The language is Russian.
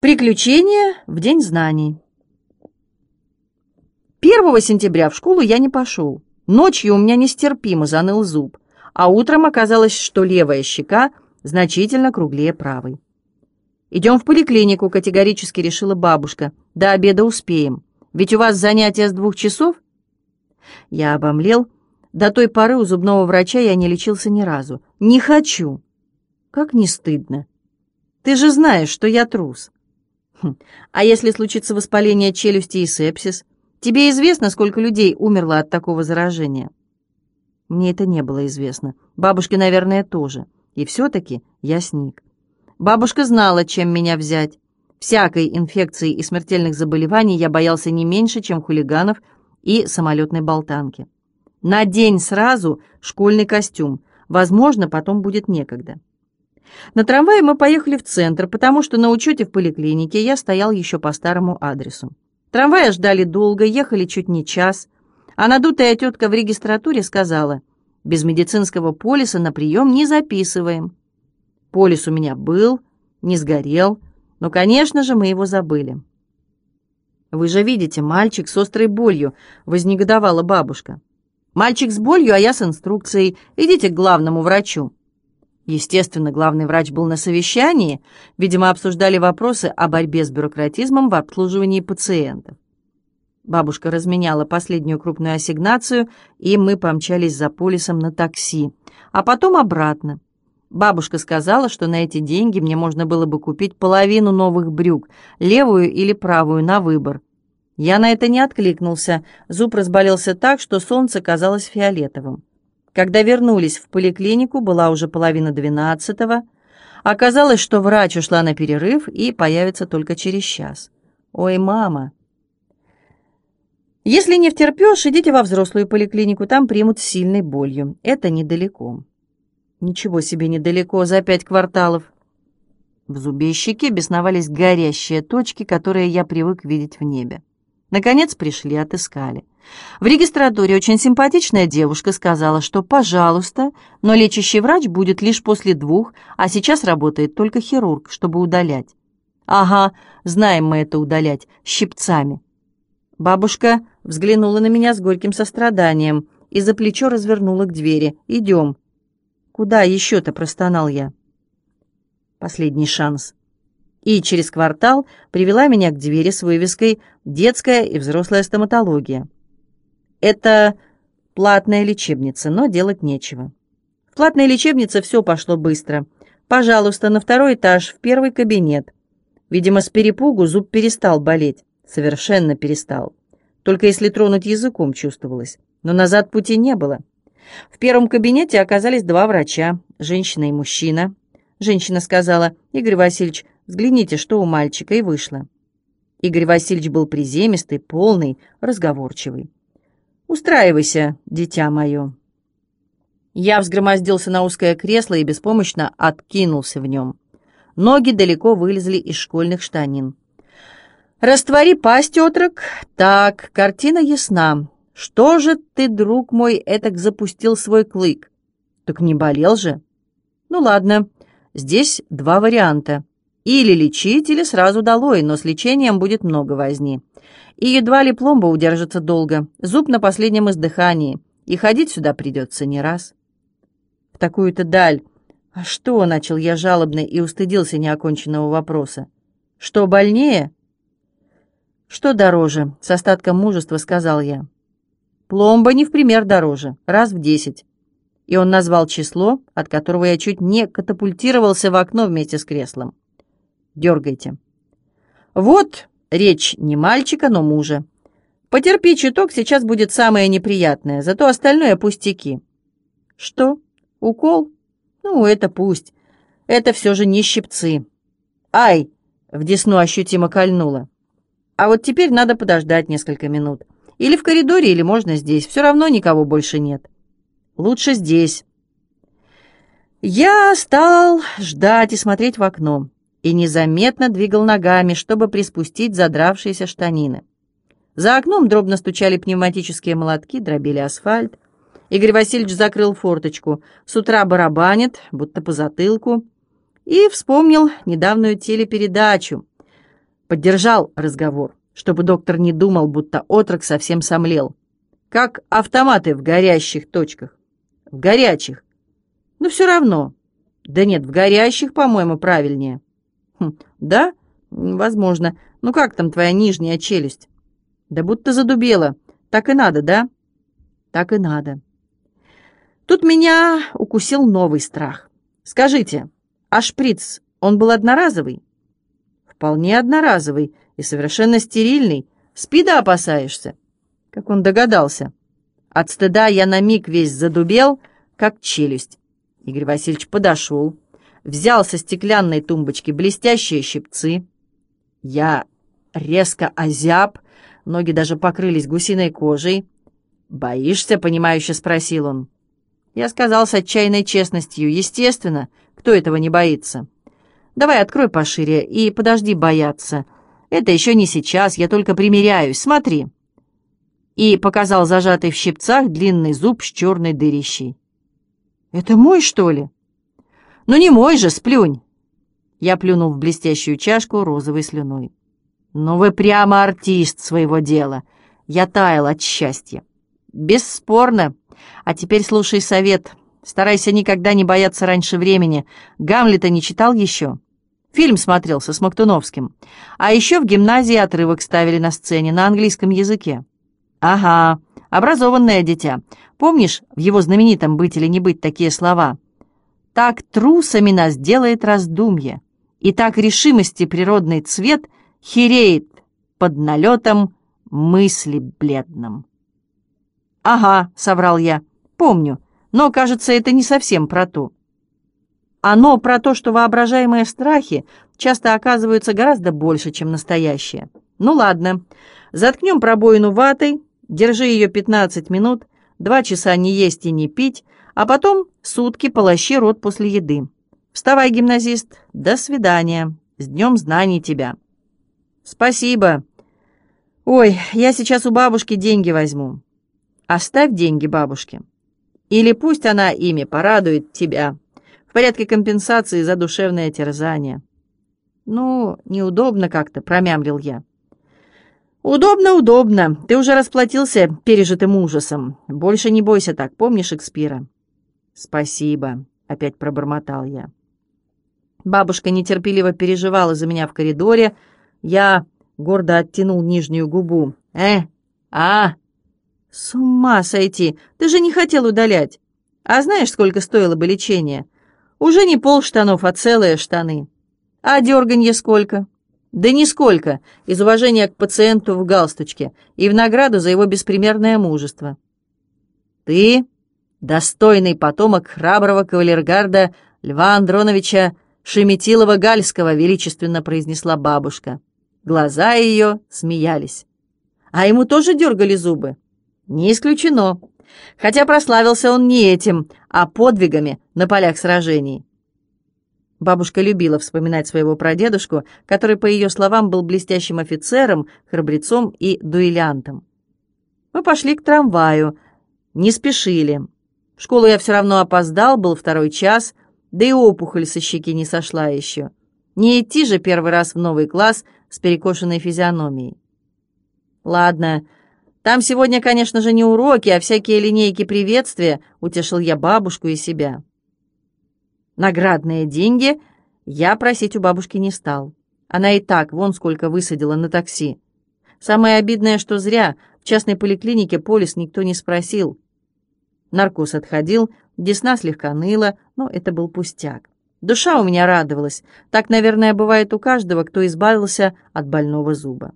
Приключения в День знаний. 1 сентября в школу я не пошел. Ночью у меня нестерпимо заныл зуб, а утром оказалось, что левая щека значительно круглее правой. «Идем в поликлинику», — категорически решила бабушка. «До обеда успеем. Ведь у вас занятия с двух часов?» Я обомлел. До той поры у зубного врача я не лечился ни разу. «Не хочу». «Как не стыдно. Ты же знаешь, что я трус». Хм. А если случится воспаление челюсти и сепсис? Тебе известно, сколько людей умерло от такого заражения? Мне это не было известно. Бабушке, наверное, тоже. И все-таки я сник. Бабушка знала, чем меня взять. Всякой инфекции и смертельных заболеваний я боялся не меньше, чем хулиганов и самолетной болтанки. На день сразу школьный костюм. Возможно, потом будет некогда. На трамвае мы поехали в центр, потому что на учете в поликлинике я стоял еще по старому адресу. Трамвая ждали долго, ехали чуть не час, а надутая тетка в регистратуре сказала, без медицинского полиса на прием не записываем. Полис у меня был, не сгорел, но, конечно же, мы его забыли. «Вы же видите, мальчик с острой болью», — вознегодовала бабушка. «Мальчик с болью, а я с инструкцией. Идите к главному врачу». Естественно, главный врач был на совещании, видимо, обсуждали вопросы о борьбе с бюрократизмом в обслуживании пациентов. Бабушка разменяла последнюю крупную ассигнацию, и мы помчались за полисом на такси, а потом обратно. Бабушка сказала, что на эти деньги мне можно было бы купить половину новых брюк, левую или правую, на выбор. Я на это не откликнулся, зуб разболелся так, что солнце казалось фиолетовым. Когда вернулись в поликлинику, была уже половина двенадцатого. Оказалось, что врач ушла на перерыв и появится только через час. «Ой, мама!» «Если не втерпешь, идите во взрослую поликлинику, там примут с сильной болью. Это недалеко». «Ничего себе недалеко, за пять кварталов». В зубе и щеке бесновались горящие точки, которые я привык видеть в небе. Наконец пришли, отыскали. В регистратуре очень симпатичная девушка сказала, что «пожалуйста», но лечащий врач будет лишь после двух, а сейчас работает только хирург, чтобы удалять. «Ага, знаем мы это удалять, щипцами». Бабушка взглянула на меня с горьким состраданием и за плечо развернула к двери. «Идем». «Куда еще-то?» — простонал я. Последний шанс и через квартал привела меня к двери с вывеской «Детская и взрослая стоматология». Это платная лечебница, но делать нечего. В платной лечебнице все пошло быстро. Пожалуйста, на второй этаж, в первый кабинет. Видимо, с перепугу зуб перестал болеть. Совершенно перестал. Только если тронуть языком чувствовалось. Но назад пути не было. В первом кабинете оказались два врача, женщина и мужчина. Женщина сказала, «Игорь Васильевич, взгляните, что у мальчика», и вышла. Игорь Васильевич был приземистый, полный, разговорчивый. «Устраивайся, дитя мое». Я взгромоздился на узкое кресло и беспомощно откинулся в нем. Ноги далеко вылезли из школьных штанин. «Раствори пасть, отрок. Так, картина ясна. Что же ты, друг мой, этак запустил свой клык? Так не болел же?» «Ну ладно, здесь два варианта. Или лечить, или сразу долой, но с лечением будет много возни и едва ли пломба удержится долго, зуб на последнем издыхании, и ходить сюда придется не раз. В такую-то даль. А что, начал я жалобно и устыдился неоконченного вопроса. Что больнее? Что дороже? С остатком мужества сказал я. Пломба не в пример дороже, раз в десять. И он назвал число, от которого я чуть не катапультировался в окно вместе с креслом. Дергайте. Вот Речь не мальчика, но мужа. Потерпи чуток, сейчас будет самое неприятное, зато остальное пустяки. Что? Укол? Ну, это пусть. Это все же не щипцы. Ай! В десну ощутимо кольнуло. А вот теперь надо подождать несколько минут. Или в коридоре, или можно здесь. Все равно никого больше нет. Лучше здесь. Я стал ждать и смотреть в окно и незаметно двигал ногами, чтобы приспустить задравшиеся штанины. За окном дробно стучали пневматические молотки, дробили асфальт. Игорь Васильевич закрыл форточку. С утра барабанит, будто по затылку. И вспомнил недавнюю телепередачу. Поддержал разговор, чтобы доктор не думал, будто отрок совсем сомлел. Как автоматы в горящих точках. В горячих. Но все равно. Да нет, в горящих, по-моему, правильнее. Хм, да? Возможно. Ну как там твоя нижняя челюсть? Да будто задубела. Так и надо, да? Так и надо. Тут меня укусил новый страх. Скажите, а шприц, он был одноразовый? Вполне одноразовый и совершенно стерильный. Спида опасаешься? Как он догадался. От стыда я на миг весь задубел, как челюсть. Игорь Васильевич подошел, взял со стеклянной тумбочки блестящие щипцы. Я резко озяб, ноги даже покрылись гусиной кожей. «Боишься?» — понимающе спросил он. Я сказал с отчаянной честностью. «Естественно, кто этого не боится?» «Давай открой пошире и подожди бояться. Это еще не сейчас, я только примеряюсь. Смотри». И показал зажатый в щипцах длинный зуб с черной дырищей. «Это мой, что ли?» «Ну не мой же, сплюнь!» Я плюнул в блестящую чашку розовой слюной. «Ну вы прямо артист своего дела!» Я таял от счастья. «Бесспорно. А теперь слушай совет. Старайся никогда не бояться раньше времени. Гамлета не читал еще?» Фильм смотрел со Смоктуновским. А еще в гимназии отрывок ставили на сцене на английском языке. «Ага, образованное дитя. Помнишь в его знаменитом «Быть или не быть» такие слова? «Так трусами нас делает раздумье, и так решимости природный цвет хереет под налетом мысли бледным». «Ага», — соврал я, — «помню, но, кажется, это не совсем про то». Оно про то, что воображаемые страхи часто оказываются гораздо больше, чем настоящие. Ну ладно, заткнем пробоину ватой, держи ее 15 минут, два часа не есть и не пить, а потом сутки полощи рот после еды. Вставай, гимназист, до свидания, с днем знаний тебя. Спасибо. Ой, я сейчас у бабушки деньги возьму. Оставь деньги бабушке. Или пусть она ими порадует тебя в порядке компенсации за душевное терзание. Ну, неудобно как-то, промямлил я. «Удобно, удобно. Ты уже расплатился пережитым ужасом. Больше не бойся так, помни Шекспира?» «Спасибо», — опять пробормотал я. Бабушка нетерпеливо переживала за меня в коридоре. Я гордо оттянул нижнюю губу. «Э? А? С ума сойти! Ты же не хотел удалять. А знаешь, сколько стоило бы лечение? Уже не пол штанов, а целые штаны. А дерганье сколько?» Да нисколько, из уважения к пациенту в галстучке и в награду за его беспримерное мужество. Ты — достойный потомок храброго кавалергарда Льва Андроновича Шеметилова-Гальского, величественно произнесла бабушка. Глаза ее смеялись. А ему тоже дергали зубы? Не исключено. Хотя прославился он не этим, а подвигами на полях сражений. Бабушка любила вспоминать своего прадедушку, который, по ее словам, был блестящим офицером, храбрецом и дуэлянтом. Мы пошли к трамваю, не спешили. В школу я все равно опоздал, был второй час, да и опухоль со щеки не сошла еще. Не идти же первый раз в новый класс с перекошенной физиономией. Ладно, там сегодня, конечно же, не уроки, а всякие линейки приветствия, утешил я бабушку и себя. Наградные деньги я просить у бабушки не стал. Она и так вон сколько высадила на такси. Самое обидное, что зря в частной поликлинике полис никто не спросил. Наркоз отходил, десна слегка ныла, но это был пустяк. Душа у меня радовалась. Так, наверное, бывает у каждого, кто избавился от больного зуба.